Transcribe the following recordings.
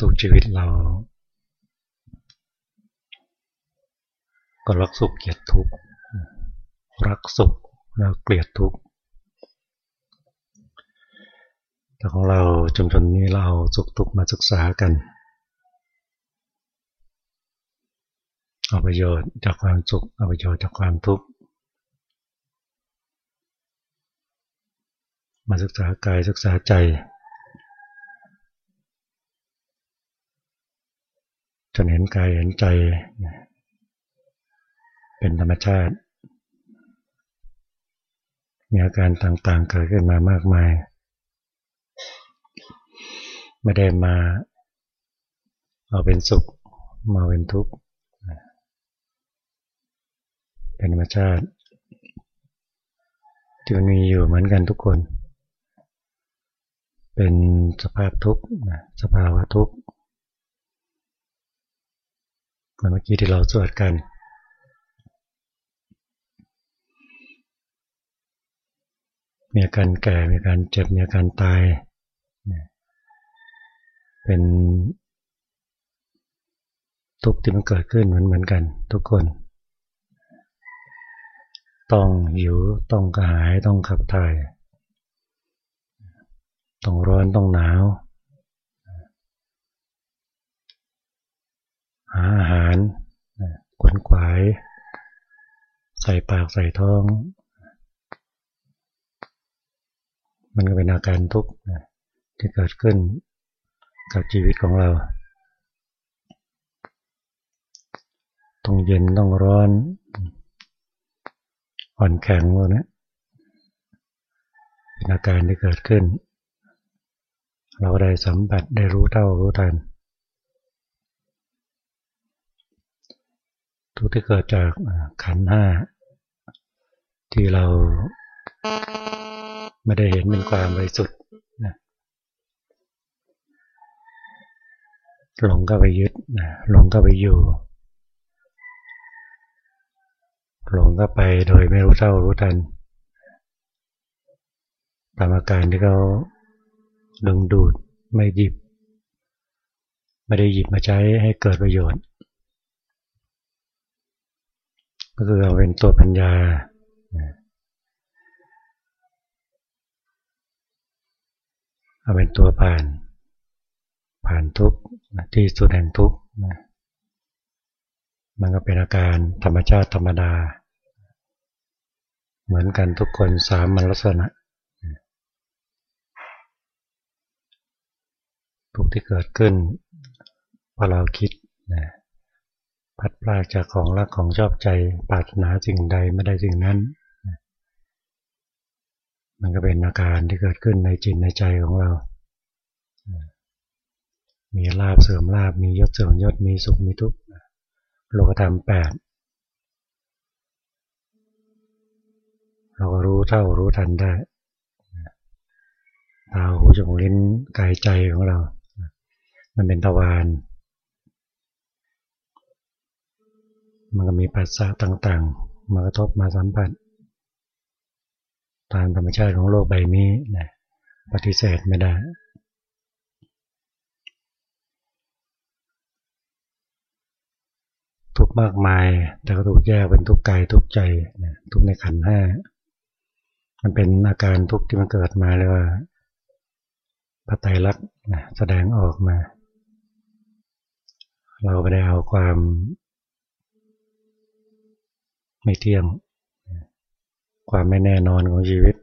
ทุกชีวิตเรา ก็รักสุขเกลียดทุกข์รักสุขแล้วเกลียดทุกข์แต่ของเราจนจนนี้เราสุขทุกข์มาศึกษากันเอาประโยชน์จากความสุขเอาประโยชน์จากความทุกข์มาศึกษากายศึกษาใจ จนเห็นกายเห็นใจ เป็นธรรมชาติ มีอาการต่างๆเกิดขึ้นมามากมาย ไม่ได้มาเอาเป็นสุขมาเป็นทุกข์เป็นธรรมชาติที่มันมีอยู่เหมือนกันทุกคน เป็นสภาพทุกข์สภาวะทุกข์ เมื่อกี้ที่เราสวดกัน มีอาการแก่ มีอาการเจ็บ มีอาการตาย เป็นทุกข์ที่มันเกิดขึ้นเหมือนเหมือนกันทุกคน ต้องหิว ต้องกระหาย ต้องขับถ่าย ต้องร้อน ต้องหนาว หาอาหารขวนขวาย ใส่ปากใส่ท้อง มันก็เป็นอาการทุกข์ที่เกิดขึ้นกับชีวิตของเรา ต้องเย็นต้องร้อน อ่อนแข็งพวกนี้เป็นอาการที่เกิดขึ้น เราได้สัมผัสได้รู้เท่ารู้ทัน ทุกที่เกิดจากขันห้าที่เราไม่ได้เห็นเป็นความบริสุทธิ์นะหลงก็ไปยึดนะหลงก็ไปอยู่ หลงก็ไปโดยไม่รู้เท่ารู้ทันตามอาการที่เขาดึงดูดไม่หยิบ ไม่ได้หยิบมาใช้ให้เกิดประโยชน์ ก็คือเอาเป็นตัวปัญญา เอาเป็นตัวผ่าน ผ่านทุกที่สุดแห่งทุกมันก็เป็นอาการธรรมชาติธรรมดา เหมือนกันทุกคนสามมันลักษณะ ทุกที่เกิดขึ้นพอเราคิดนะ พัดพลากจากของรักของชอบใจปรารถนาสิ่งใดไม่ได้สิ่งนั้น มันก็เป็นอาการที่เกิดขึ้นในจิตในใจของเรา มีลาบเสริมลาบมียศเสริมยศมีสุขมีทุกข์โลกธรรมแปดเราก็รู้เท่ารู้ทันได้ตาหูจมูกลิ้นกายใจของเรา มันเป็นตะวัน มันก็มีปัสสะต่างๆ มากระทบมาสัมผัส ตามธรรมชาติของโลกใบนี้นะปฏิเสธไม่ได้ ทุกมากมาย แต่ก็ถูกแยกเป็นทุกกายทุกใจนะทุกในขันห้ามันเป็นอาการทุกที่มันเกิดมาเลยว่าพระไตรลักษณ์แสดงออกมา เราไม่ได้เอาความ ไม่เที่ยง ความไม่แน่นอนของชีวิต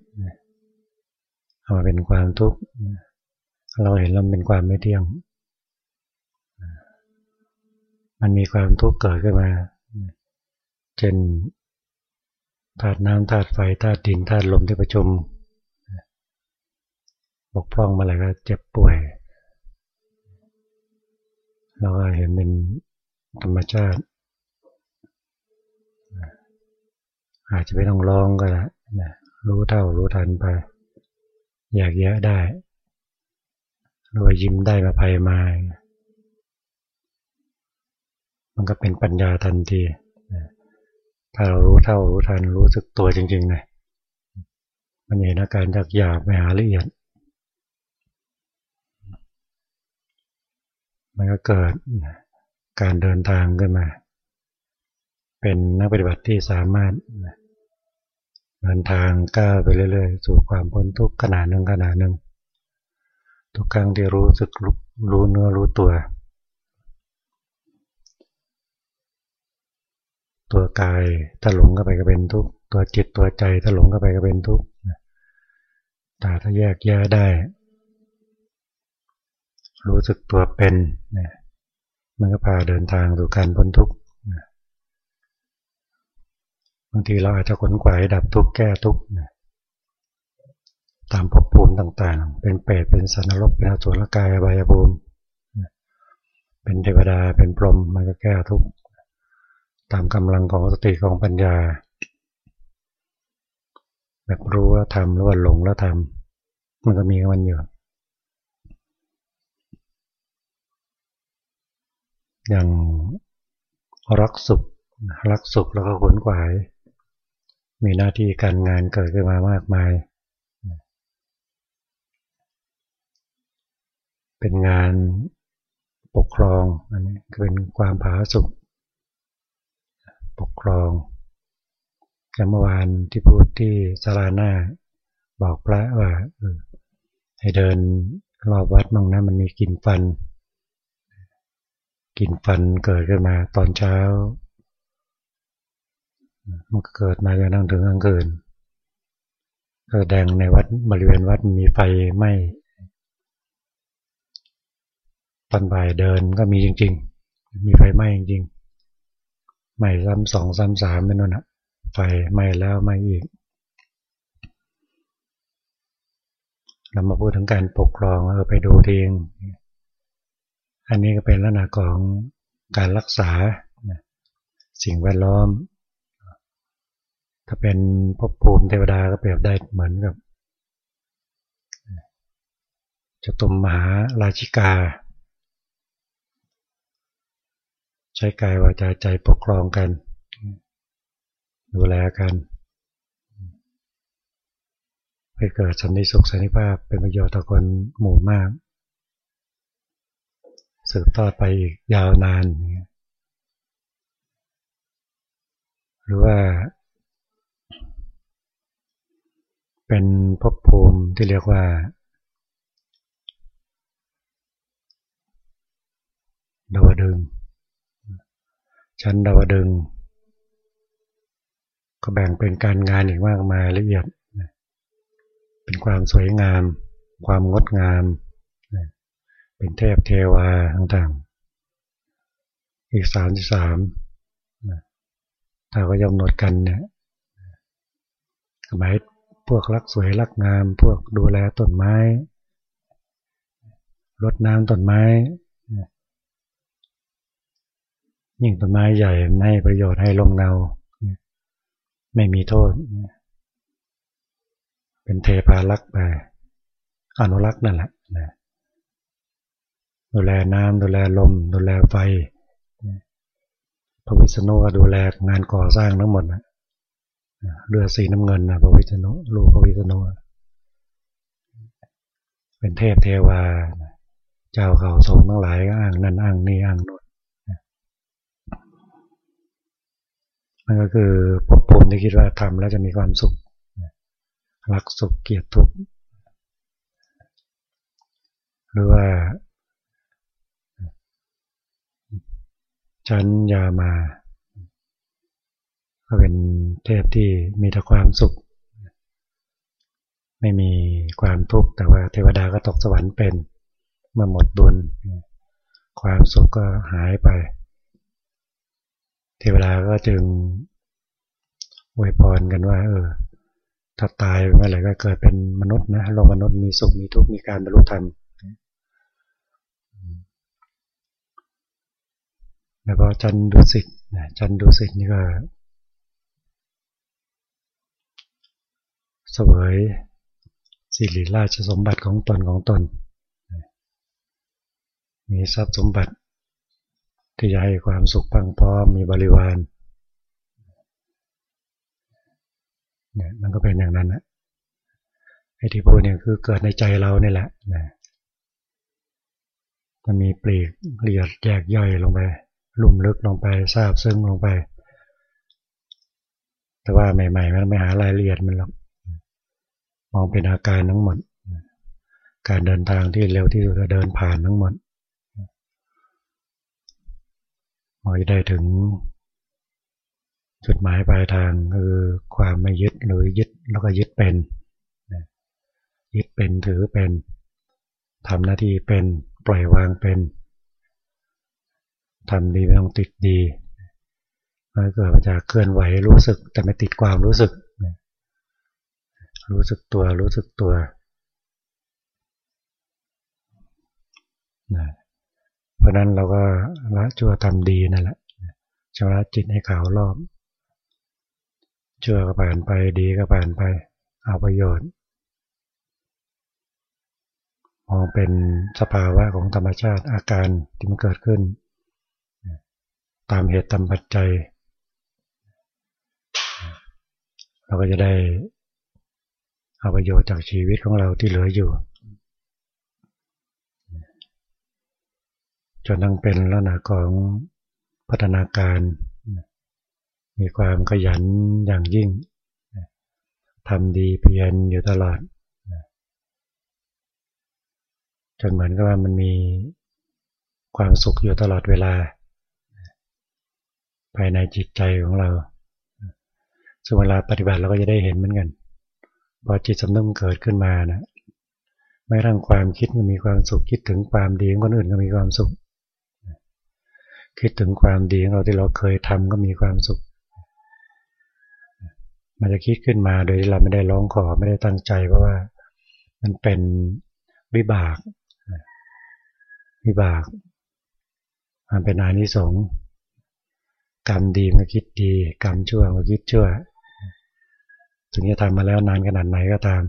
เอามาเป็นความทุกข์เราเห็นเราเป็นความไม่เที่ยง มันมีความทุกข์เกิดขึ้นมาเช่นธาตุน้ำธาตุไฟธาตุดินธาตุลมที่ประชุมบกพร่องมาอะไรก็เจ็บป่วยเราก็เห็นเป็นธรรมชาติ อาจจะไม่ต้องร้องก็ได้นะรู้เท่ารู้ทันไป อยากแยอะได้รวยยิ้มได้มาภัยมา มันก็เป็นปัญญาทันที ถ้าเรารู้เท่ารู้ทันรู้สึกตัวจริงๆนะมันเห็นอาการจากหยาบไปหาละเอียด มันก็เกิดการเดินทางขึ้นมา เป็นนักปฏิบัติที่สามารถเดินทางก้าวไปเรื่อยๆ สู่ความพ้นทุกข์ขนาดหนึ่งขนาดหนึ่งทุกครั้งที่รู้สึกรู้เนื้อรู้ตัว ตัวกายถ้าหลงเข้าไปก็เป็นทุกข์ตัวจิตตัวใจถ้าหลงเข้าไปก็เป็นทุกข์แต่ถ้าแยกแยะได้ รู้สึกตัวเป็นมันก็พาเดินทางสู่การพ้นทุกข์ บางทีเราอาจจะขนขวายดับทุกข์แก้ทุกข์ตามภพภูมิต่างๆ เป็นเปรตเป็นสันนรกเป็นอสุรกายบายภูมิเป็นเทวดาเป็นพรหมมันก็แก้ทุกข์ตามกำลังของสติของปัญญา แบบรู้ว่าทำหรือว่าหลงแล้วทำมันก็มีมันอยู่อย่างรักสุขรักสุขแล้วก็ขนขวาย มีหน้าที่การงานเกิดขึ้นมามากมาย เป็นงานปกครอง อันนี้เป็นความผาสุขปกครองอย่เมื่อวานที่พูดที่สาราหน้า บอกพระว่าให้เดินรอบวัดมั่งนะมันมีกลิ่นฟันกลิ่นฟันเกิดขึ้นมาตอนเช้า มันเกิดมาจนนั่งถึงกลางคืนก็แดงในวัดบริเวณวัดมีไฟไหม้ตอนบ่ายเดินก็มีจริง ๆ มีไฟไหม้จริงๆไหม้ซ้ำสองซ้ำสามเป็นนั่นอะไฟไหม้แล้วไหม้อีก เรามาพูดถึงการปกครองเออไปดูทีงอันนี้ก็เป็นลักษณะของการรักษาสิ่งแวดล้อม ถ้าเป็นภพภูมิเทวดาก็เปรียบได้เหมือนกับจะตุมมหาราชิกา ใช้กายวาจาใจปกครองกัน ดูแลกันให้เกิดสันติสุขสันติภาพเป็นประโยชน์ต่อคนหมู่มาก สืบทอดไปอีกยาวนาน หรือว่า เป็นภพภูมิที่เรียกว่า ดาวดึง ชั้นดาวดึง ก็แบ่งเป็นการงานอีกมากมายละเอียด เป็นความสวยงาม ความงดงาม เป็นเทพเทวาต่างๆ อีกสามสิบสามถ้าก็ยำหนดกันเนี่ยหมาย พวกรักสวยรักงาม พวกดูแลต้นไม้ รดน้ำต้นไม้ ยิ่งต้นไม้ใหญ่ให้ประโยชน์ให้ลมเงา ไม่มีโทษ เป็นเทพารักษ์ไปอนุรักษ์นั่นแหละนะดูแลน้ำดูแลลม ดูแลไฟพระวิษณุก็ดูแลงานก่อสร้างทั้งหมดนะ เรือสีน้ำเงินนะพระวิษณุลูกพระวิษณุเป็นเทพเทวา เจ้าเขาทรงทั้งหลายอ้างนั่นอ้างนี่อ้างนู่นมันก็คือภพภูมิที่คิดว่าทำแล้วจะมีความสุข รักสุขเกียรติทุกข์หรือว่าชั้นยามา ก็เป็นเทพที่มีแต่ความสุข ไม่มีความทุกข์แต่ว่าเทวดาก็ตกสวรรค์เป็นเมื่อหมดบุญ ความสุขก็หายไป เทวดาก็จึงอวยพรกันว่า เออถ้าตายเมื่อไหร่ก็เกิดเป็นมนุษย์นะโลกมนุษย์มีสุขมีทุกข์มีการบรรลุธรรมแล้วก็จันดุสิตจันดุสิตนี่ก็ สวยสิริราชสมบัติของตนของตน มีทรัพย์สมบัติ ที่จะให้ความสุขพังพร้อมมีบริวารเนี่ยมันก็เป็นอย่างนั้นนะไอ้ที่พูดเนี่ยคือเกิดในใจเราเนี่แหละนะมันมีปลีกละเอียดแยกย่อยลงไปลุ่มลึกลงไปทราบซึ้งลงไป แต่ว่าใหม่ๆมันไม่หารายละเอียดมันหรอก องเป็นอาการทั้งหมด การเดินทางที่เร็วที่สุดเดินผ่านทั้งหมดมองได้ถึง จุดหมายปลายทางคือความไม่ยึดหรือยึดแล้วก็ยึดเป็น ยึดเป็นถือเป็นทำหน้าที่เป็นปล่อยวางเป็นทำดีไม่ต้องติดดีมันเกิดมาจากเคลื่อนไหวรู้สึกแต่ไม่ติดความรู้สึก รู้สึกตัวรู้สึกตัวนะเพราะนั้นเราก็ละชั่วทำดีนั่นแหละชำระจิตให้ขาวรอบชั่วก็ผ่านไปดีก็ผ่านไป เอาประโยชน์มองเป็นสภาวะของธรรมชาติอาการที่มันเกิดขึ้น ตามเหตุตามปัจจัย เราก็จะได้ เอาประโยชน์จากชีวิตของเราที่เหลืออยู่ จนทั้งเป็นลักษณะของพัฒนาการ มีความขยันอย่างยิ่งทำดีเพียรอยู่ตลอดจนเหมือนกับว่ามันมีความสุขอยู่ตลอดเวลา ภายในจิตใจของเราซึ่งเวลาปฏิบัติเราก็จะได้เห็นเหมือนกัน พอจิตสำนึกเกิดขึ้นมานะไม่ร่างความคิดก็มีความสุขคิดถึงความดีของคนอื่นก็มีความสุข คิดถึงความดีของเราที่เราเคยทำก็มีความสุข มันจะคิดขึ้นมาโดยที่เราไม่ได้ร้องขอไม่ได้ตั้งใจเพราะว่ามันเป็นวิบาก วิบาก มันเป็นอานิสงส์กรรมดีมันคิดดี กรรมชั่วมันคิดชั่ว ถึงจะทำมาแล้วนานขนาดไหนก็ตาม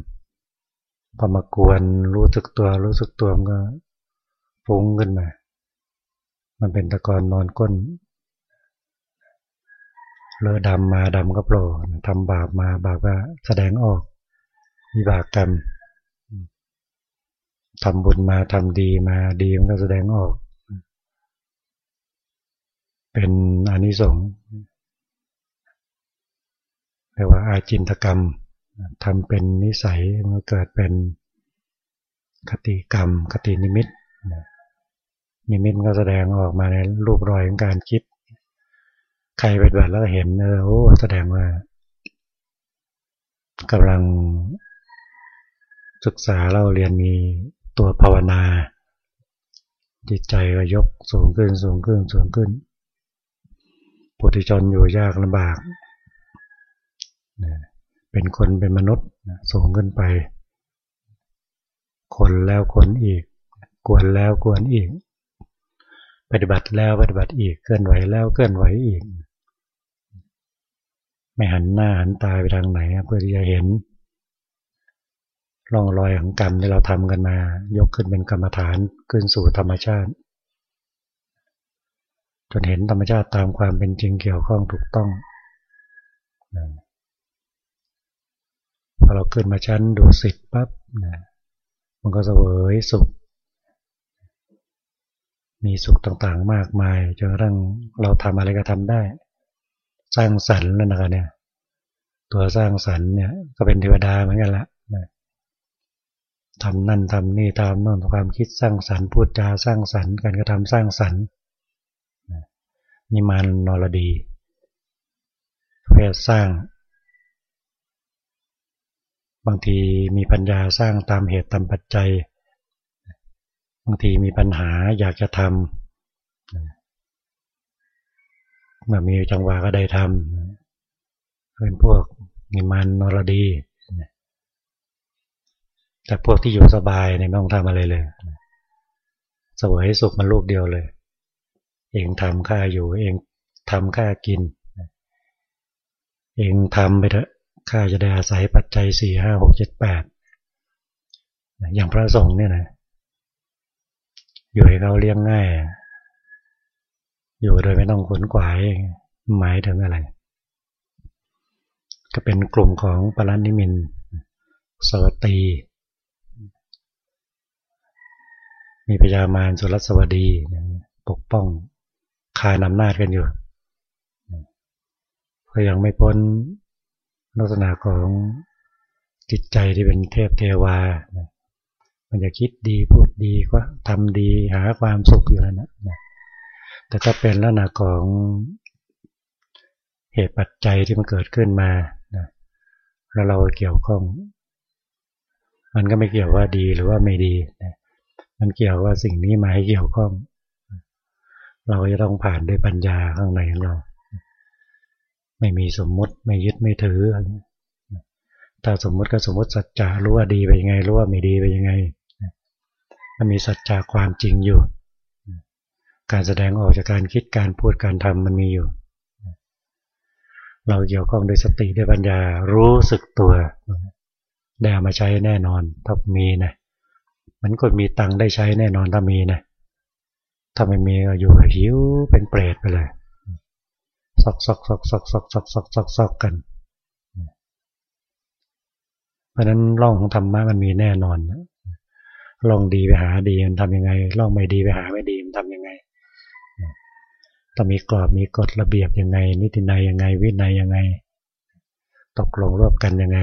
พอมากวนรู้สึกตัวรู้สึกตัวมันก็ฟุ้งขึ้นมา มันเป็นตะกอนนอนก้นเลอดำมาดำก็โผล่ทำบาปมาบาปก็แสดงออกวิบากกรรมทำบุญมาทำดีมาดีมันก็แสดงออก เป็นอนิสงส์ รียกว่าอาจินตกรรมทำเป็นนิสัยมันเกิดเป็นคติกรรม คตินิมิตนิมิตมันก็แสดงออกมาในรูปรอยของการคิด ใครเป็นแบบแล้วเห็นเออโอ้แสดงว่ากำลังศึกษาเราเรียนมีตัวภาวนาจิตใจก็ยกสูงขึ้นสูงขึ้นสูงขึ้นปุถุชนอยู่ยากลำบาก เป็นคนเป็นมนุษย์สูงขึ้นไป คนแล้วคนอีก กวนแล้วกวนอีก ปฏิบัติแล้วปฏิบัติอีกเคลื่อนไหวแล้วเคลื่อนไหวอีก ไม่หันหน้าหันตาไปทางไหนเพื่อที่จะเห็นร่องรอยของกรรมที่เราทำกันมา ยกขึ้นเป็นกรรมฐานขึ้นสู่ธรรมชาติจนเห็นธรรมชาติตามความเป็นจริงเกี่ยวข้องถูกต้อง อเราขึ้นมาชั้นดูสิทธิ์ปั๊บนะมันก็เสวยสุข มีสุขต่างๆมากมายจนกระทั่งเราทำอะไรก็ทำได้ สร้างสรรค์แล้วนะครับเนี่ย ตัวสร้างสรรค์เนี่ยก็เป็นเทวดาเหมือนกันละนะทำนั่นทำนี่ตามนั่นความคิดสร้างสรรค์พูดจาสร้างสรรค์การกระทำสร้างสรรค์นี่มันนรดีเพื่อสร้าง บางทีมีปัญญาสร้างตามเหตุตามปัจจัย บางทีมีปัญหาอยากจะทำเมื่อมีจังหวะก็ได้ทำเป็นพวกนิมันนรดี แต่พวกที่อยู่สบายเนี่ยไม่ต้องทำอะไรเลยสวยสุขมันลูกเดียวเลย เองทำค่าอยู่ เองทำค่ากิน เองทำไปเถอะ ค่าจะได้อาศัยปัจจัยสี่ห้าหกเจ็ดแปดอย่างพระสงฆ์เนี่ยนะอยู่ให้เขาเลี้ยงง่าย อยู่โดยไม่ต้องขนขวายหมายถึงอะไร ก็เป็นกลุ่มของปรานิมินสวัตตีมีพญามารสุรสวัสดี ปกป้องคานำนาจกันอยู่ ก็ยังไม่พ้น ลักษณะของจิตใจที่เป็นเทพเทวา มันจะคิดดีพูดดีก็ทำดีหาความสุขอยู่แล้วนะแต่ถ้าเป็นลักษณะของเหตุปัจจัยที่มันเกิดขึ้นมาแล้วเราเกี่ยวข้อง มันก็ไม่เกี่ยวว่าดีหรือว่าไม่ดีมันเกี่ยวว่าสิ่งนี้มาให้เกี่ยวข้อง เราจะต้องผ่านด้วยปัญญาข้างในของเรา ไม่มีสมมติไม่ยึดไม่ถือถ้าสมมติก็สมมติสัจจะรู้ว่าดีไปยังไง รู้ว่าไม่ดีไปยังไงมันมีสัจจะความจริงอยู่ การแสดงออกจากการคิดการพูดการทำมันมีอยู่ เราเกี่ยวข้องด้วยสติด้วยปัญญารู้สึกตัว ได้เอามาใช้แน่นอนถ้ามีนะมันก็มีตังได้ใช้แน่นอนถ้ามีนะถ้าไม่มีก็อยู่หิวเป็นเปรตไปเลย ซอกซอกซอกซอกซอกซอกซอกซอกซอกกันราะนั้นร่องของธรรมะมันมีแน่นอนร่องดีไปหาดีมันทำยังไงร่องไม่ดีไปหาไม่ดีมันทำยังไงต้องมีกรอบมีกฎระเบียบยังไง นิตินัยยังไง วินัยยังไง ตกลงร่วมกันยังไง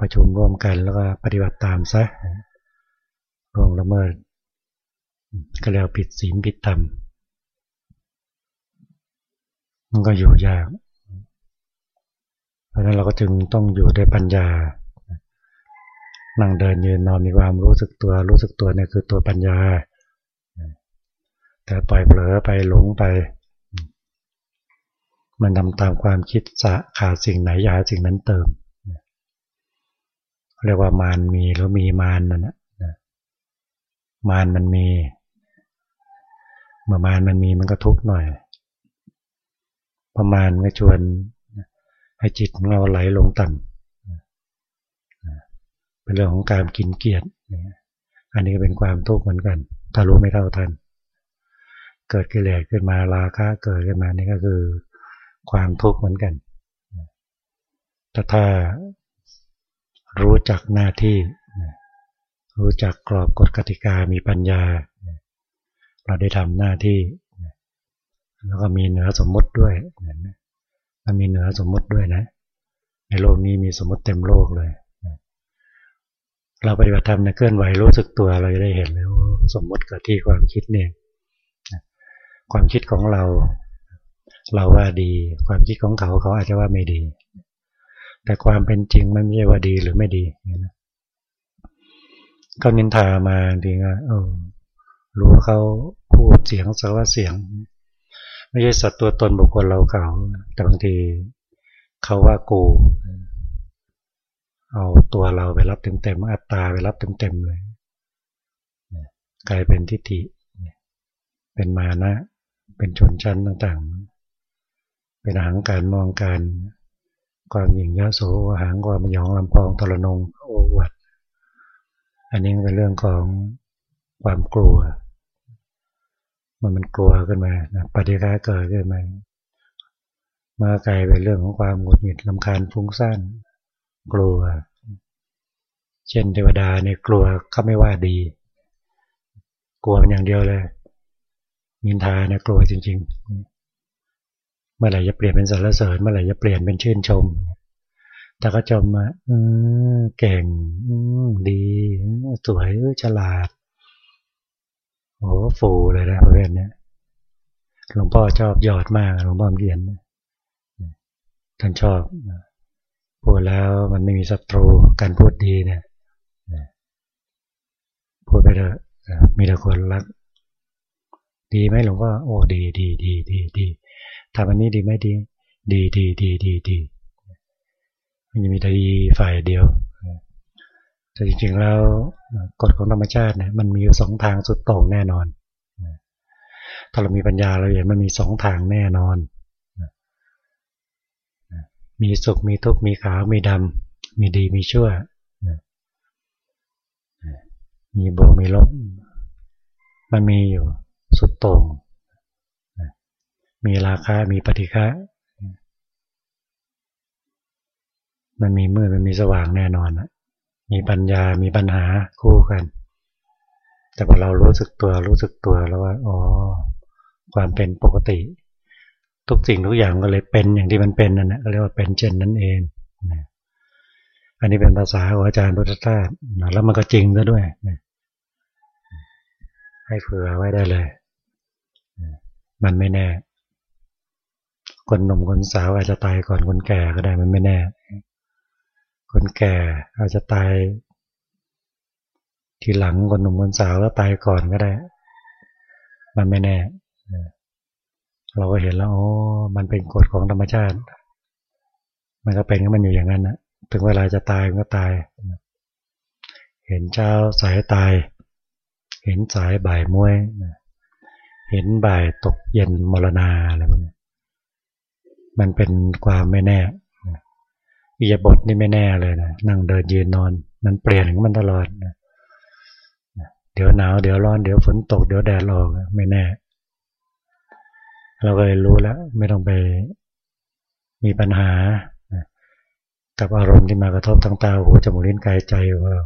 ประชุมร่วมกันแล้วก็ปฏิบัติตามซะร่วงละเมิดก็แล้วผิดศีลผิดธรรม มันก็อยู่ยาก เพราะนั้นเราก็จึงต้องอยู่ด้วยปัญญา นั่งเดินยืนนอนมีความรู้สึกตัว รู้สึกตัวเนี่ยคือตัวปัญญา แต่ปล่อยเผลอไปหลงไป มันทำตามความคิดสะขาดสิ่งไหนอยาสิ่งนั้นเติม เรียกว่ามารมีหรือมีมารนั่นนะมารมันมี เมื่อมารมันมีมันก็ทุกข์หน่อย ประมาณก็ชวนให้จิตของเราไหลลงต่ำเป็นเรื่องของการกินเกียรติอันนี้เป็นความทุกข์เหมือนกัน ถ้ารู้ไม่เท่าทัน เกิดกิเลสขึ้นมาราคะเกิดขึ้นมานี่ก็คือความทุกข์เหมือนกันแต่ถ้ารู้จักหน้าที่ รู้จักกรอบกฎกติกามีปัญญา เราได้ทำหน้าที่ แล้วก็มีเหนือสมมติด้วยนะมันมีเหนือสมมติด้วยนะ ในโลกนี้มีสมมติเต็มโลกเลยเราปฏิบัติธรรมในเคลื่อนไหวรู้สึกตัวเราจะได้เห็นเลยว่าสมมติเกิดที่ความคิดเนี่ยความคิดของเรา เราว่าดี ความคิดของเขาเขาอาจจะว่าไม่ดี แต่ความเป็นจริงมันไม่ใช่ว่าดีหรือไม่ดีนะเขานินทามาดีงะเออรู้เขาพูดเสียงสารวเสียง ไม่ใช่สัตว์ตัวตนบุคคลเราเขาแต่บางทีเขาว่ากู เอาตัวเราไปรับเต็มๆอัตตาไปรับเต็มๆเลยกลายเป็นทิฏฐิเป็นมานะ เป็นชนชั้นต่างๆ เป็นหางการมองการ ความหยิ่งยโสหางความยองลำพองตระนงโอวัดอันนี้เป็นเรื่องของความกลัว มันมันกลัวขึ้นมานะปฏิฆาเกิดขึ้นมาเมื่อกลายเป็นเรื่องของความหงุดหงิดลำคาญฟุ้งซ่านกลัว เช่นเทวดาเนี่ยกลัวเขาไม่ว่าดี กลัวเป็นอย่างเดียวเลยมินทาเนี่ยกลัวจริง ๆ เมื่อไหร่จะเปลี่ยนเป็นสรรเสริญเมื่อไหร่จะเปลี่ยนเป็นชื่นชมแต่ก็ชมมาเก่งดี สวยฉลาด โอ้ฟูเลยนะประเภทนี้หลวงพ่อชอบยอดมากหลวงพ่อเขียนท่านชอบพูดแล้วมันไม่มีศัตรูการพูดดีเนี่ยพูดไปเถอะมีแต่คนรัก ดีไหมหลวงพ่อโอ้ดีดีดีดีดีทำอันนี้ดีไหมดี ดีดีดีดีดีมันจะมีแต่ดีฝ่ายเดียว แต่จริงๆแล้วกฎของธรรมชาติเนี่ยมันมีอยู่สองทางสุดโต่งแน่นอน ถ้าเรามีปัญญาเราเห็นมันมีสองทางแน่นอน มีสุขมีทุกข์มีขาวมีดำมีดีมีชั่ว มีบวกมีลบ มันมีอยู่สุดโต่งมีราคา มีปฏิฆะมันมีมืดมันมีสว่างแน่นอนนะ มีปัญญา มีปัญหาคู่กัน แต่พอเรารู้สึกตัว รู้สึกตัวแล้วว่า อ๋อ ความเป็นปกติ ทุกสิ่งทุกอย่างก็เลยเป็นอย่างที่มันเป็นนั่นแหละก็เรียกว่าเป็นเช่นนั้นเองนะอันนี้เป็นภาษาของอาจารย์พุทธทาสแล้วมันก็จริงซะด้วย ให้เผื่อไว้ได้เลย มันไม่แน่ คนหนุ่มคนสาวอาจจะตายก่อนคนแก่ก็ได้มันไม่แน่ คนแก่อาจจะตาย ทีหลังคนหนุ่มคนสาวแล้วตายก่อนก็ได้ มันไม่แน่ เราก็เห็นแล้วโอ้มันเป็นกฎของธรรมชาติ มันก็เป็นก็มันอยู่อย่างนั้นนะถึงเวลาจะตายมันก็ตาย เห็นเช้าสายตาย เห็นสายบ่ายมวย เห็นบ่ายตกเย็นมรณาอะไรพวกนี้มันเป็นความไม่แน่ อิยาบทนี่ไม่แน่เลยนะนั่งเดินยืนนอน มันเปลี่ยนของมันตลอดนะเดี๋ยวหนาวเดี๋ยวร้อนเดี๋ยวฝนตกเดี๋ยวแดดออกไม่แน่ เราก็เลยรู้แล้ว ไม่ต้องไปมีปัญหา กับอารมณ์ที่มากระทบทางตาหูจมูกลิ้นกายใจของเรา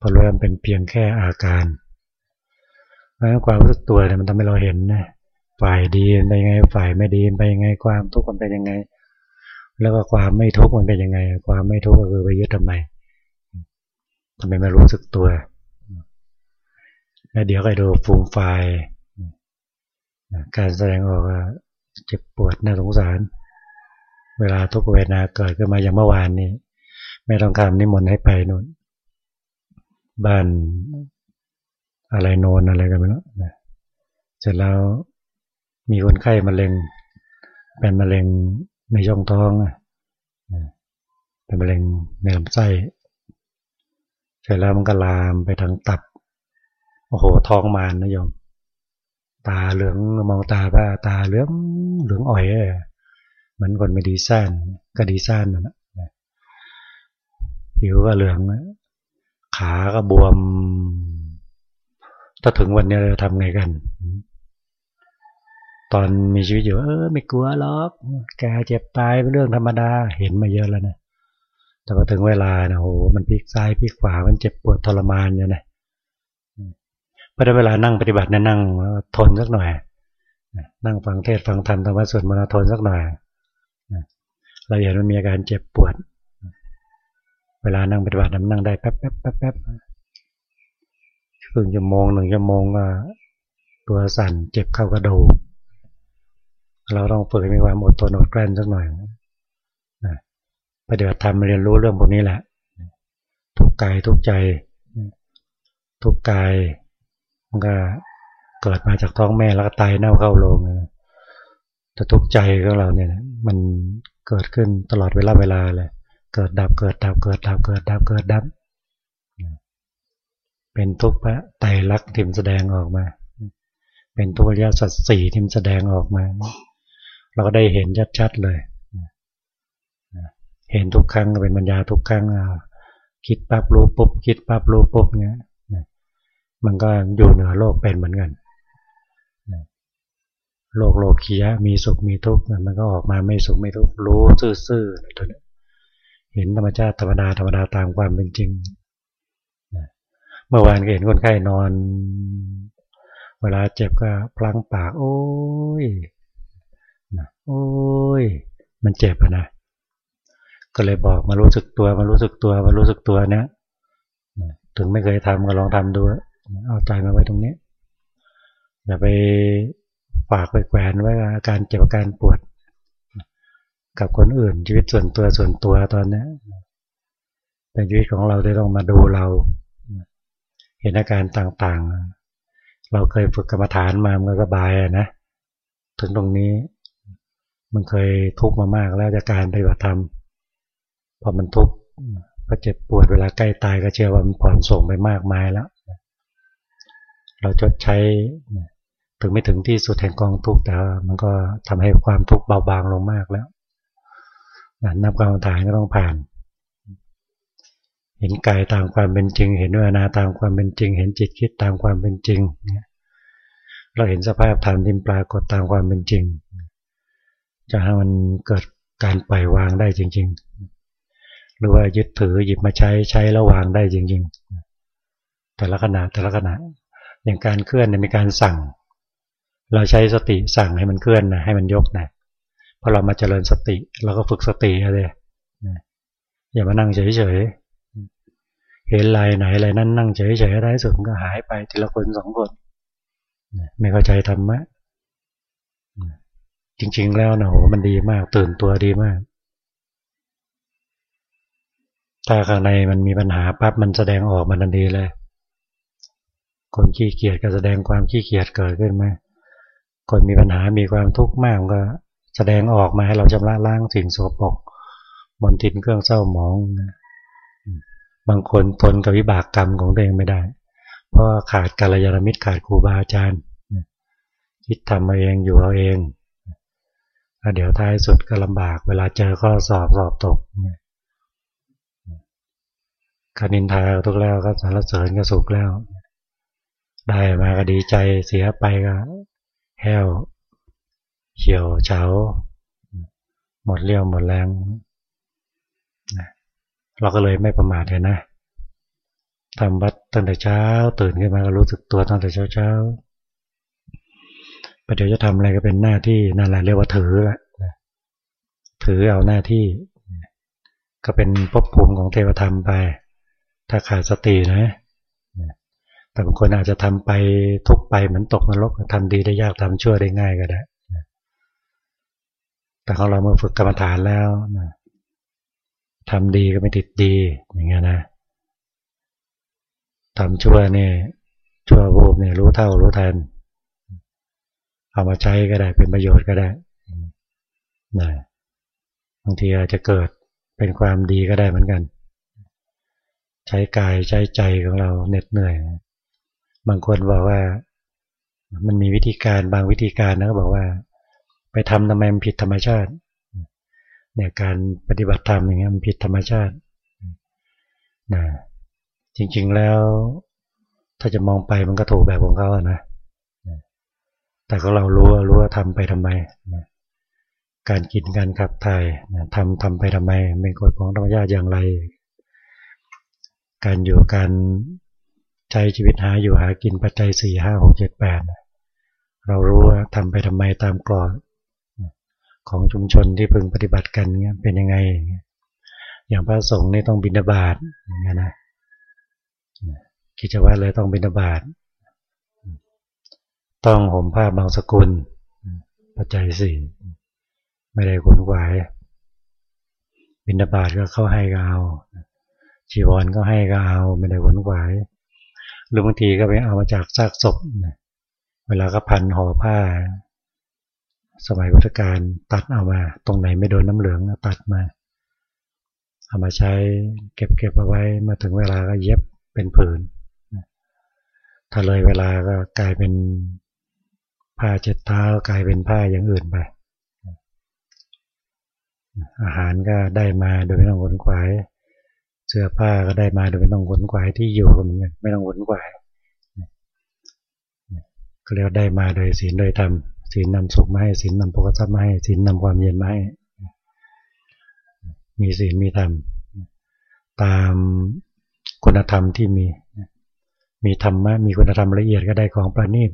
พอรู้ว่าเป็นเพียงแค่อาการเพราะความรู้สึกตัวเนี่ยมันทำให้เราเห็นนะฝ่ายดีเป็นยังไงฝ่ายไม่ดีเป็นยังไงความทุกข์มันเป็นยังไง แล้วก็ความไม่ทุกข์มันเป็นยังไง ความไม่ทุกข์ก็คือไปยึดทำไมทำไมไม่รู้สึกตัว แล้วเดี๋ยวก็ดูฟูมไฟการแสดงออกเจ็บปวดน่าสงสาร เวลาทุกเวทนาเกิดขึ้นมาอย่างเมื่อวานนี้ไม่ต้องคำนิมนต์ให้ไปนู่นบ้านอะไรโนนอะไรกันไม่รู้เสร็จแล้วมีคนไข้มะเร็ง เป็นมะเร็ง ในช่องท้องเป็นมะเร็งในลำไส้เสร็จแล้วมันก็ลามไปทางตับ โอ้โหท้องมานนะโยม ตาเหลืองมองตาว่าตาเหลืองเหลืองอ่อยเหมือนคนไม่ดีซ่านก็ดีซ่านนะผิวก็เหลืองขาก็บวม ถ้าถึงวันนี้เราทำไงกัน ตอนมีชีวิตอยู่ เออ ไม่กลัวหรอกแกเจ็บตายเป็นเรื่องธรรมดาเห็นมาเยอะแล้วนะแต่พอถึงเวลานะโหมันพลิกซ้ายพลิกขวามันเจ็บปวดทรมานอยู่นะพอได้เวลานั่งปฏิบัติเนี่ยนั่งทนสักหน่อยนั่งฟังเทศฟังธรรมธรรมะสวดมนต์ทนสักหน่อยเราเห็นมันมีอาการเจ็บปวด เวลานั่งปฏิบัตินั่งได้แป๊บแป๊บแป๊บแป๊บครึ่งชั่วโมงหนึ่งชั่วโมงก็ตัวสั่นเจ็บเข้ากระดูก เราต้องฝึกมีความอดทนอดกลั้นสักหน่อยปฏิบัติธรรมเรียนรู้เรื่องพวกนี้แหละ ทุกกายทุกใจ ทุกกายมันก็เกิดมาจากท้องแม่แล้วก็ตายเน่าเข้าโลงแต่ทุกใจของเราเนี่ย มันเกิดขึ้นตลอดเวลาเวลาเลย เกิดดับเกิดดับเกิดดับเกิดดับเกิดดับ เป็นทุกพระไตรลักษณ์ทิมแสดงออกมา เป็นทุกริยสัตว์สี่ทิมแสดงออกมา เราก็ได้เห็นชัดๆเลย เห็นทุกครั้งเป็นปัญญาทุกครั้งคิดปั๊บรู้ปุ๊บคิดปั๊บรู้ปุ๊บเงี้ยมันก็อยู่เหนือโลกเป็นเหมือนกันโลกโลกเคียะมีสุขมีทุกข์มันก็ออกมาไม่สุขไม่ทุกข์รู้ซื่อๆตัวนี้เห็นธรรมชาติธรรมดาธรรมดาตามความเป็นจริงเมื่อวานก็เห็นคนไข้นอน เวลาเจ็บก็พลังปาก โอ้ย โอ้ย มันเจ็บอะนะ ก็เลยบอกมารู้สึกตัวมารู้สึกตัวมารู้สึกตัวเนี้ยถึงไม่เคยทำก็ลองทำดู เอาใจมาไว้ตรงนี้ อย่าไปฝากไปแขวนไว้อาการเจ็บอาการปวด กับคนอื่นชีวิตส่วนตัวส่วนตัวตอนนี้เป็นชีวิตของเราที่ต้องมาดูเรา เห็นอาการต่างๆ เราเคยฝึกกรรมฐานมามันสบายอะนะ ถึงตรงนี้ มันเคยทุกข์มามากแล้วจากการปฏิบัติธรรมพอมันทุกข์ก็เจ็บปวดเวลาใกล้ตายก็เชื่อว่ามันผ่อนส่งไปมากมายแล้ว เราจดใช้ถึงไม่ถึงที่สุดแห่งกองทุกข์แต่มันก็ทำให้ความทุกข์เบาบางลงมากแล้วนับความฐานก็ต้องผ่าน เห็นกายตามความเป็นจริง เห็นเวทนาตามความเป็นจริง เห็นจิตคิดตามความเป็นจริงเราเห็นสภาพธรรมที่ปรากฏตามความเป็นจริง จะให้มันเกิดการปล่อยวางได้จริง ๆ หรือว่ายึดถือหยิบมาใช้ใช้แล้ววางได้จริง ๆ แต่ละขณะแต่ละขณะอย่างการเคลื่อนเนี่ยมีการสั่ง เราใช้สติสั่งให้มันเคลื่อนนะให้มันยกนะพอเรามาเจริญสติเราก็ฝึกสติอะไรอย่ามานั่งเฉยๆเห็นลายไหนอะไรนั่นนั่งเฉยๆได้สุดก็หายไปทีละคนสองคนไม่เข้าใจธรรมะ จริง ๆ แล้วนะโหมันดีมาก ตื่นตัวดีมาก ถ้าข้างในมันมีปัญหาปั๊บมันแสดงออกมันทันทีเลย คนขี้เกียจก็แสดงความขี้เกียจเกิดขึ้นมาคนมีปัญหามีความทุกข์มากก็แสดงออกมาให้เราชำระล้างสิ่งโสปกบนทินเครื่องเศร้าหมองบางคนทนกับวิบากกรรมของตัวเองไม่ได้ เพราะขาดกาลยานมิตรขาดครูบาอาจารย์คิดทำมาเองอยู่เอาเอง เดี๋ยวท้ายสุดก็ลำบาก เวลาเจอข้อสอบสอบตกกานินทาทุกแล้วก็สารเสริญก็สุขแล้ว ได้มาก็ดีใจเสียไปก็แห้วเขียวเฉาหมดเรี่ยวหมดแรงเราก็เลยไม่ประมาทเลยนะทำวัดตั้งแต่เช้า ตื่นขึ้นมาก็รู้สึกตัวตั้งแต่เช้าเช้า ประเดี๋ยวจะทำอะไรก็เป็นหน้าที่นั่นแหละเรียกว่าถือละถือเอาหน้าที่ ก็เป็นภพภูมิของเทวธรรมไป ถ้าขาดสตินะแต่บางคนอาจจะทำไปทุกไปเหมือนตกนรกทำดีได้ยากทำชั่วได้ง่ายก็ได้แต่ของเราเมื่อฝึกกรรมฐานแล้วนะทำดีก็ไม่ติดดีอย่างเงี้ยนะทำชั่วเนี่ยชั่ววูบเนี่ยรู้เท่ารู้ทัน เอามาใช้ก็ได้เป็นประโยชน์ก็ได้นะบางทีอาจจะเกิดเป็นความดีก็ได้เหมือนกัน ใช้กายใช้ใจของเราเหน็ดเหนื่อย บางคนบอกว่า มันมีวิธีการบางวิธีการนะบอกว่า ไปทำทำไมมันผิดธรรมชาติเนี่ยการปฏิบัติธรรมอย่างเงี้ยมันผิดธรรมชาตินะจริง ๆแล้ว ถ้าจะมองไปมันก็ถูกแบบของเขาอะนะ แต่ก็เรารู้รู้ว่าทำไปทำไมนะการกินการขับถ่ายนะทำทำไปทำไมเป็นกฎของธรรมชาติอย่างไร การอยู่การใช้ชีวิตหาอยู่หากินปัจจัยสี่ห้าหกเจ็ดแปดเรารู้ว่าทำไปทำไมตามกรอบของชุมชนที่พึงปฏิบัติกันเงี้ยเป็นยังไง อย่างพระสงฆ์นี่ต้องบิณฑบาตอย่างเงี้ยนะกิจวัตรเลยต้องบิณฑบาต ต้องห่มผ้าบางสกุล ปัจจัยสี่ไม่ได้ขนขวายบิณฑบาตก็เข้าให้ก็เอาจีวรก็ให้ก็เอาไม่ได้ขนขวายหรือบางทีก็ไปเอามาจากซากศพเวลาก็พันห่อผ้า สมัยพุทธกาลตัดเอามา ตรงไหนไม่โดนน้ำเหลืองตัดมาเอามาใช้เก็บเก็บเอาไว้มาถึงเวลาก็เย็บเป็นผืนถ้าเลยเวลาก็กลายเป็น ผ้าเจ็ดเท้ากลายเป็นผ้าอย่างอื่นไป อาหารก็ได้มาโดยไม่ต้องขนขวาย เสื้อผ้าก็ได้มาโดยไม่ต้องขนขวายที่อยู่ก็เหมือนกันไม่ต้องขนขวายก็เรียกได้มาโดยศีลโดยธรรมศีลนำสุขมาให้ศีลนำปกติมาให้ศีลนำความเย็นมาให้มีศีลมีธรรมตามคุณธรรมที่มี มีธรรมะมีคุณธรรมละเอียดก็ได้ของประณีต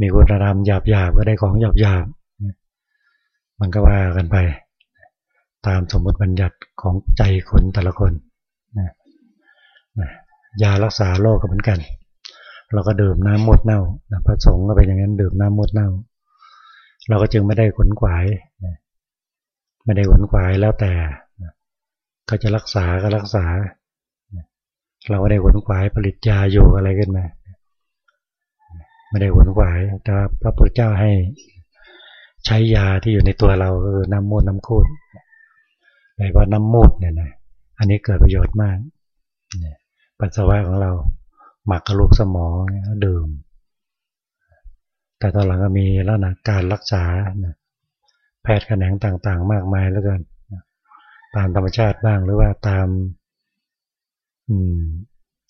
มีคุณธรรมหยาบหยาบก็ได้ของหยาบหยาบมันก็ว่ากันไป ตามสมมติบัญญัติของใจคนแต่ละคนยารักษาโรคก็เหมือนกัน เราก็ดื่มน้ำมดเน่าพระสงฆ์ก็เป็นอย่างนั้นดื่มน้ำมดเน่า เราก็จึงไม่ได้ขนขวายไม่ได้ขนขวายแล้วแต่ก็จะรักษาก็รักษา เราก็ได้ขนขวายผลิตยาอยู่อะไรขึ้นมา ไม่ได้ขนขวาย แต่พระพุทธเจ้าให้ใช้ยาที่อยู่ในตัวเราคือน้ำมูดน้ำคูดโดยว่าน้ำมูดเนี่ยนะอันนี้เกิดประโยชน์มากปัสสาวะของเราหมักกระลูกสมองดื่ม แต่ตอนหลังก็มีลักษณะการรักษาแพทย์แขนงต่างๆ มากมายแล้วกันตามธรรมชาติบ้างหรือว่าตาม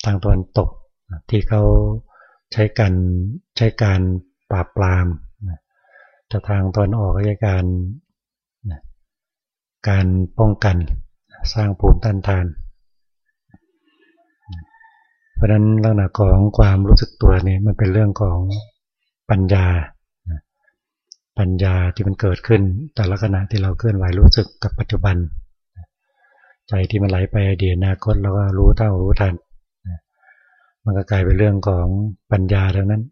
ทางตะวันตกที่เขา ใช้กันใช้การปราบปรามแต่ทางตอนออกก็ใช้การการป้องกันสร้างภูมิต้านทาน เพราะนั้นลักษณะของความรู้สึกตัวนี่มันเป็นเรื่องของปัญญา ปัญญาที่มันเกิดขึ้น แต่ละขณะที่เราเคลื่อนไหวรู้สึกกับปัจจุบัน ใจที่มันไหลไปอดีตอนาคตเราก็รู้เท่ารู้ทัน มันก็กลายเป็นเรื่องของปัญญาดังนั้น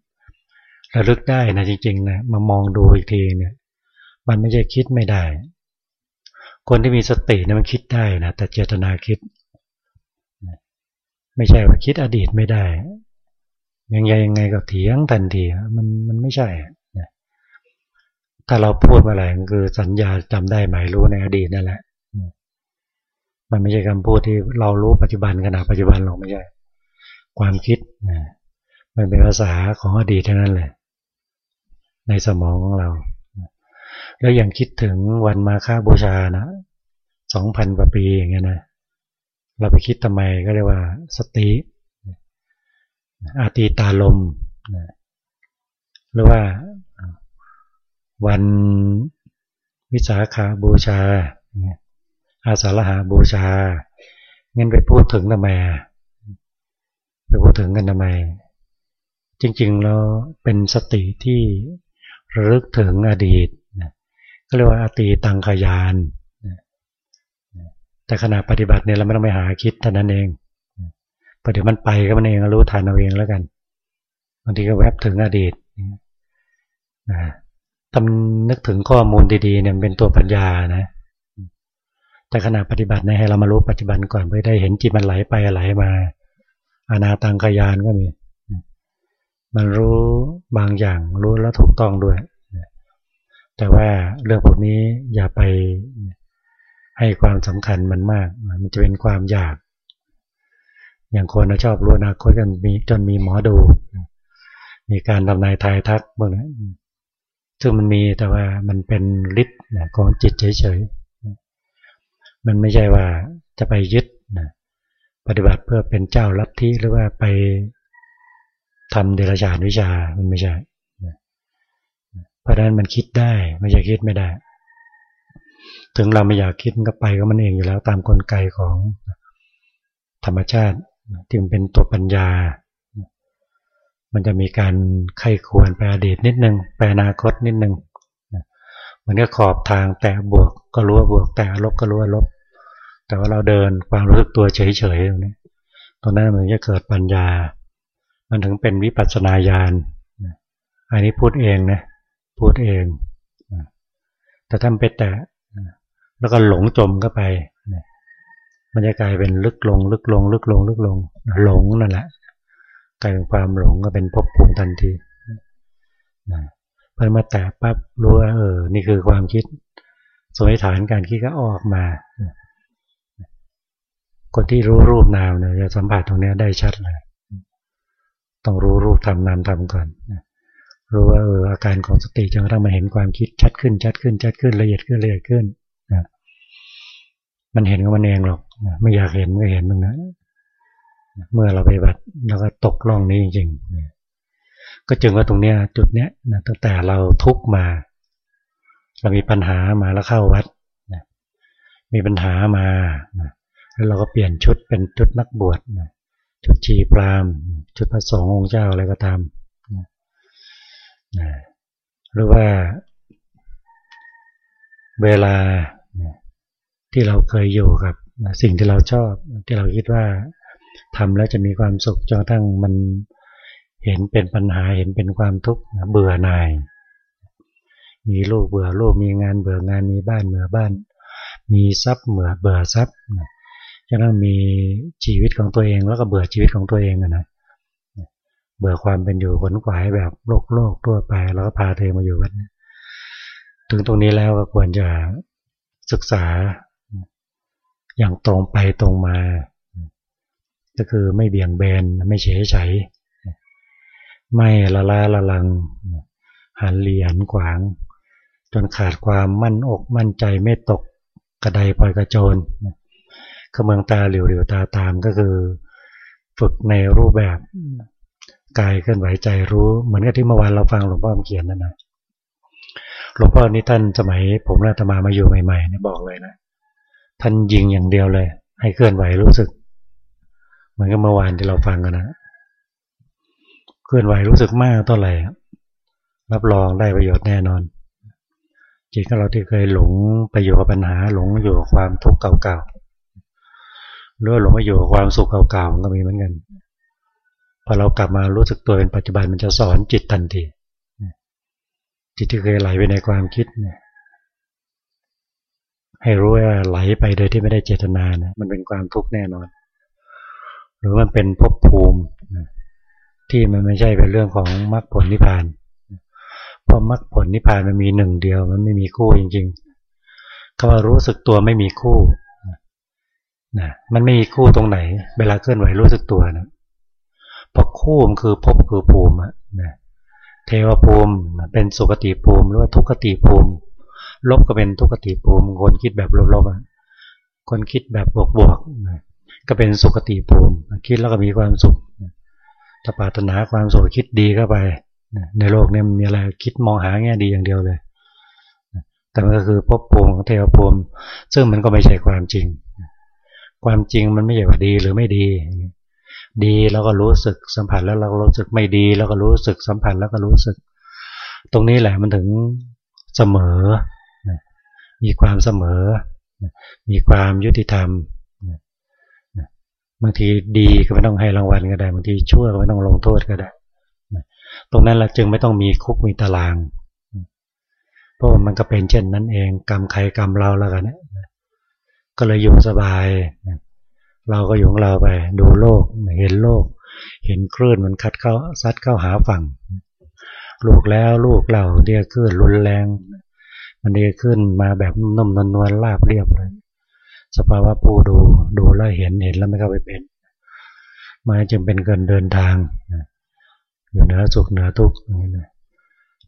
ระลึกได้นะจริงๆนะมามองดูอีกทีเนี่ย มันไม่ใช่คิดไม่ได้ คนที่มีสติเนี่ยมันคิดได้นะแต่เจตนาคิด ไม่ใช่ว่าคิดอดีตไม่ได้ ยังไงยังไงก็เถียงทันทีมันมันไม่ใช่ถ้าเราพูดมาอะไรก็คือสัญญาจำได้หมายรู้ในอดีตนั่นแหละมันไม่ใช่คำพูดที่เรารู้ปัจจุบันขณะปัจจุบันเราไม่ใช่ ความคิดมันเป็นภาษาของอดีตเท่านั้นเลยในสมองของเรา แล้วยังคิดถึงวันมาฆบูชานะสองพันกว่าปีอย่างเงี้ยนะเราไปคิดทำไมก็เรียกว่าสติอาตีตาลมหรือว่าวันวิสาขาบูชาอาสาฬหาบูชาเงั้นไปพูดถึงทำไม ไปพูดถึงกันทำไม จริงๆแล้วเป็นสติที่ระลึกถึงอดีตก็เรียกว่าอตีตังขยาน แต่ขณะปฏิบัติเนี่ยเราไม่ต้องไปหาคิดเท่านั้นเองพอเดี๋ยวมันไปก็มันเองรู้ทันเอาเองแล้วกันบางทีก็แวบถึงอดีตนะทำนึกถึงข้อมูลดีๆเนี่ยเป็นตัวปัญญานะ แต่ขณะปฏิบัติเนี่ยให้เรามารู้ปัจจุบันก่อนเพื่อได้เห็นจิตมันไหลไปไหลมา อนาตังขยานก็มี มันรู้บางอย่างรู้แล้วถูกต้องด้วย แต่ว่าเรื่องพวกนี้อย่าไปให้ความสำคัญมันมาก มันจะเป็นความอยาก อย่างคนชอบรู้อนาคตกันมีจนมีหมอดู มีการทำนายทายทักบ้างนะซึ่งมันมีแต่ว่ามันเป็นฤทธิ์ของจิตเฉยๆ มันไม่ใช่ว่าจะไปยึดนะ ปฏิบัติเพื่อเป็นเจ้าลัทธิหรือว่าไปทำเดรัจฉานวิชามันไม่ใช่เพราะนั้นมันคิดได้ไม่ใช่คิดไม่ได้ ถึงเราไม่อยากคิดก็ไปก็มันเองอยู่แล้วตามกลไกของธรรมชาติที่มันเป็นตัวปัญญา มันจะมีการไข้ควรไปอดีตนิดนึงไปอนาคตนิดนึงมันก็ขอบทางแต่บวกก็รู้ว่าบวกแต่ลบก็รู้ว่าลบ แต่ว่าเราเดินความรู้สึกตัวเฉยๆตรงนี้ตรงนั้นมันจะเกิดปัญญา มันถึงเป็นวิปัสสนาญาณอันนี้พูดเองนะพูดเอง แต่ถ้าไปแต่แล้วก็หลงจมเข้าไป มันจะกลายเป็นลึกลง ลึกลง ลึกลง ลึกลง หลงนั่นแหละ กลายเป็นความหลงก็เป็นภพภูมิทันทีพอมาแตะปั๊บรู้ว่าเออ นี่คือความคิดสมมติฐานการคิดก็ออกมา คนที่รู้รูปนามเนี่ยจะสัมผัสตรงนี้ได้ชัดเลย ต้องรู้รูปทำนามทำก่อนรู้ว่าเอออาการของสติจนกระทั่งมาเห็นความคิดชัดขึ้น ชัดขึ้น ชัดขึ้นละเอียดขึ้นละเอียดขึ้นนะมันเห็นก็มันเองหรอกไม่อยากเห็นก็เห็นตรงนั้นเมื่อเราไปบัติเราก็ตกล่องนี้จริงๆก็จึงว่าตรงเนี้ย จุดเนี้ยนะตั้งแต่เราทุกมา เรามีปัญหามาแล้วเข้าวัดนะมีปัญหามานะ แล้วเราก็เปลี่ยนชุดเป็นชุดนักบวชนะชุดชีพรามชุดพระสงฆ์องค์เจ้าอะไรก็ตามหรือว่าเวลาที่เราเคยอยู่กับสิ่งที่เราชอบที่เราคิดว่าทำแล้วจะมีความสุขจนทั้งมันเห็นเป็นปัญหาเห็นเป็นความทุกข์เบื่อหน่าย มีลูกเบื่อลูกมีงานเบื่องานมีบ้านเบื่อบ้าน มีทรัพย์เบื่อเบื่อทรัพย์ จนทั้งมีชีวิตของตัวเองแล้วก็เบื่อชีวิตของตัวเองนะเบื่อความเป็นอยู่ขนขวายแบบโลกโลกทั่วไป แล้วก็พาเธอมาอยู่วัดถึงตรงนี้แล้วก็ควรจะศึกษาอย่างตรงไปตรงมา ก็คือไม่เบี่ยงเบนไม่เฉยเฉยไม่ละลาละลัง หันเลียนขวาง จนขาดความมั่นอกมั่นใจไม่ตกกระไดปล่อยกระโจน ขเมืองตาเหลียวเหลียวตาตามก็คือ ฝึกในรูปแบบกายเคลื่อนไหวใจรู้เหมือนกับที่เมื่อวานเราฟังหลวงพ่อเขียนนั่นนะหลวงพ่อนี่ท่านสมัย ผมราตมามาอยู่ใหม่ๆเนี่ยบอกเลยนะท่านยิงอย่างเดียวเลย ให้เคลื่อนไหวรู้สึก เหมือนกับเมื่อวานที่เราฟังกันนะเคลื่อนไหวรู้สึกมากเท่าไหร่รับรองได้ประโยชน์แน่นอนจิตของเราที่เคยหลงไปอยู่กับปัญหาหลงอยู่กับความทุกข์เก่าๆ หรือหลงไปอยู่กับความสุขเก่าๆมันก็มีเหมือนกันพอเรากลับมารู้สึกตัวเป็นปัจจุบันมันจะสอนจิตทันทีจิตที่เคยไหลไปในความคิดเนี่ยให้รู้ว่าไหลไปโดยที่ไม่ได้เจตนานะมันเป็นความทุกข์แน่นอน หรือมันเป็นภพภูมิที่มันไม่ใช่เป็นเรื่องของมรรคผลนิพพานเพราะมรรคผลนิพพานมันมีหนึ่งเดียว มันไม่มีคู่จริงๆคำว่ารู้สึกตัวไม่มีคู่ นะมันไม่มีคู่ตรงไหน เวลาเคลื่อนไหวรู้สึกตัวนะเพราะคู่มันคือภพคือภูมินะเทวภูมิเป็นสุคติภูมิหรือว่าทุกติภูมิ ลบก็เป็นทุกติภูมิ คนคิดแบบลบๆคนคิดแบบบวกๆก็เป็นสุขติภูมิ คิดแล้วก็มีความสุขถ้าปรารถนาความสุขคิดดีเข้าไปในโลกนี้มีอะไรคิดมองหาแง่ดีอย่างเดียวเลย แต่มันก็คือภพภูมิของเทวภูมิ ซึ่งมันก็ไม่ใช่ความจริง ความจริงมันไม่ใช่ว่าดีหรือไม่ดี ดีแล้วก็รู้สึกสัมผัสแล้วเรารู้สึกไม่ดี แล้วก็รู้สึกสัมผัสแล้วก็รู้สึก ตรงนี้แหละมันถึงเสมอ มีความเสมอ มีความยุติธรรมบางทีดีก็ไม่ต้องให้รางวัลก็ได้บางทีชั่วก็ไม่ต้องลงโทษก็ได้ตรงนั้นเราจึงไม่ต้องมีคุกมีตาราง เพราะมันก็เป็นเช่นนั้นเอง กรรมใครกรรมเราแล้วกันนะ ก็เลยอยู่สบาย เราก็อยู่ของเราไป ดูโลก เห็นโลก เห็นคลื่นมันคัดเข้าซัดเข้าหาฝั่ง ลูกแล้วลูกเราเดียคลื่นรุนแรง มันเดีขึ้นมาแบบนุ่มนวลราบเรียบเลย สภาวะผู้ดู ดูแล้วเห็นเห็นแล้วไม่เข้าไปเป็นมันจึงเป็นเกินเดินทาง อยู่เหนือสุขเหนือทุกข์นี่นะ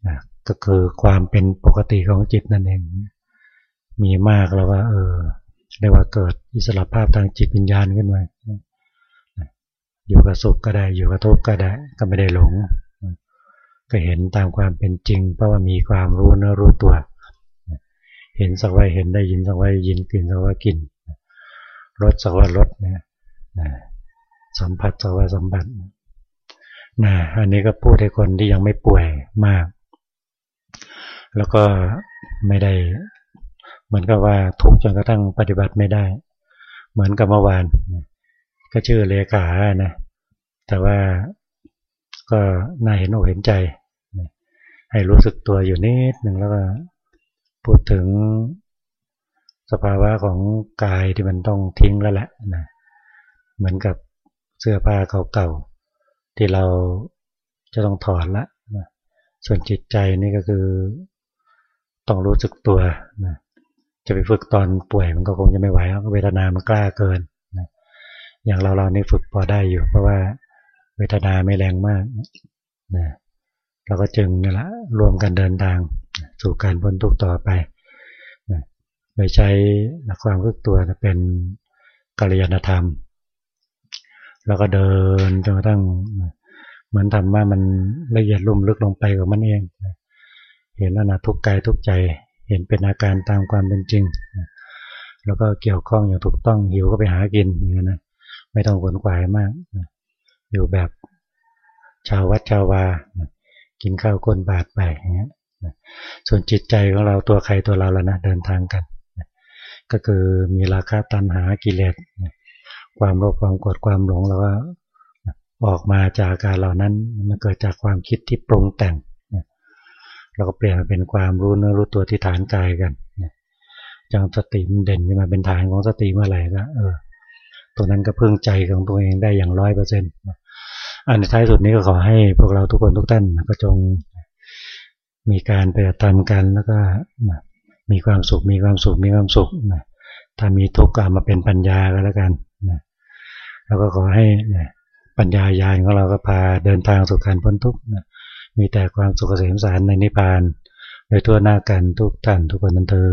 นะก็คือความเป็นปกติของจิตนั่นเอง มีมากแล้วว่า เออ เรียกว่าเกิดอิสระภาพทางจิตวิญญาณขึ้นมาอยู่กับสุขก็ได้ อยู่กับทุกข์ก็ได้ก็ไม่ได้หลง ก็เห็นตามความเป็นจริง เพราะว่ามีความรู้เนื้อรู้ตัว เห็นสักว่าเห็นได้ยินสักว่ายินกลิ่นสักว่ากินรสสักว่ารสนะสัมผัสสักว่าสัมผัสนะอันนี้ก็พูดให้คนที่ยังไม่ป่วยมาก แล้วก็ไม่ได้ เหมือนกับว่าทุกจนกระทั่งปฏิบัติไม่ได้ เหมือนกับเมื่อวานก็ชื่อเลขานะแต่ว่าก็น่าเห็นอกเห็นใจ ให้รู้สึกตัวอยู่นิดหนึ่งแล้วก็พูดถึงสภาวะของกายที่มันต้องทิ้งแล้วแหละนะเหมือนกับเสื้อผ้าเก่าๆที่เราจะต้องถอดละนะส่วนจิตใจนี่ก็คือต้องรู้สึกตัวนะ จะไปฝึกตอนป่วยมันก็คงจะไม่ไหวเวทนามันกล้าเกินนะอย่างเราเรานี่ฝึกพอได้อยู่ เพราะว่าเวทนาไม่แรงมากนะเราก็จึงนี่แหละรวมกันเดินทาง สู่การพ้นทุกข์ต่อไปโดยใช้ความรู้ตัวเป็นกัลยาณธรรม แล้วก็เดินจนกระทั่งเหมือนทำว่ามันละเอียดลุ่มลึกลงไปกับมันเอง เห็นแล้วนะทุกกายทุกใจ เห็นเป็นอาการตามความเป็นจริง แล้วก็เกี่ยวข้องอย่างถูกต้องหิวก็ไปหากินอย่างนี้นะไม่ต้องขวนขวายมากอยู่แบบชาววัดชาววากินข้าวก้นบาทไปอย่างเงี้ยส่วนจิตใจของเราตัวใครตัวเราแล้วนะเดินทางกัน ก็คือมีราคาตันหากิเลสความโลภความโกรธความหลงแล้วก็ออกมาจากการเหล่านั้นมันเกิดจากความคิดที่ปรุงแต่ง เราก็เปลี่ยนมาเป็นความรู้เนื้อรู้ตัวที่ฐานกายกันจังสติมันเด่นขึ้นมาเป็นฐานของสติเมื่อไหร่ก็เออ ตัวนั้นก็พึ่งใจของตัวเองได้อย่างร้อยเปอร์เซ็นต์อันท้ายสุดนี้ก็ขอให้พวกเราทุกคนทุกท่านก็จงมีการปฏิธรรมกันแล้วก็มีความสุขมีความสุขมีความสุขนะถ้ามีทุกข์ก็มาเป็นปัญญาก็แล้วกันนะแล้วก็ขอให้ปัญญายานของเราก็พาเดินทางสู่การพ้นทุกข์นะ มีแต่ความสุขเกษมสารในนิพพาน โดยทั่วหน้ากันทุกท่านทุกคนนั้นเธอ